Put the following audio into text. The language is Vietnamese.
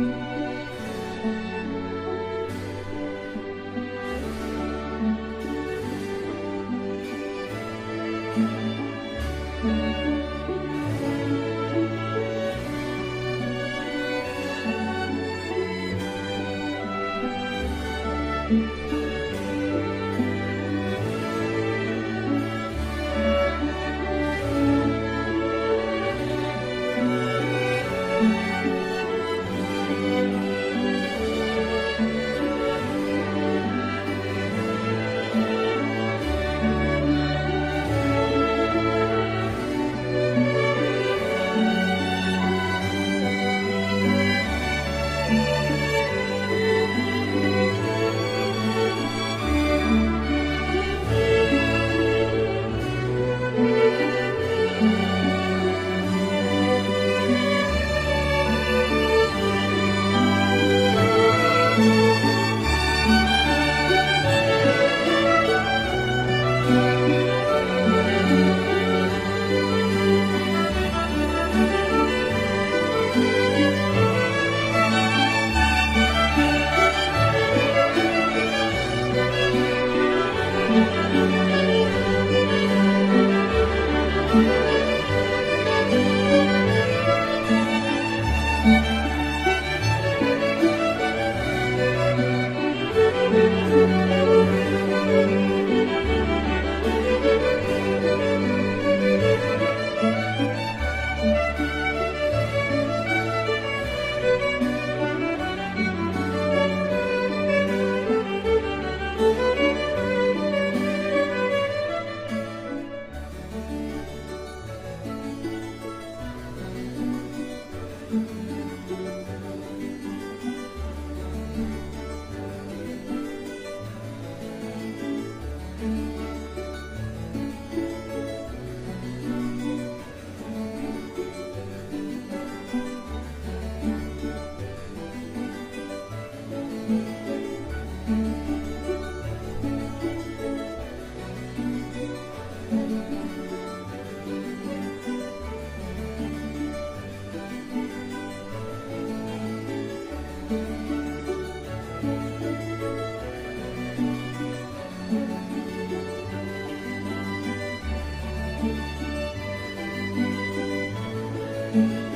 Thank Música thank mm -hmm. you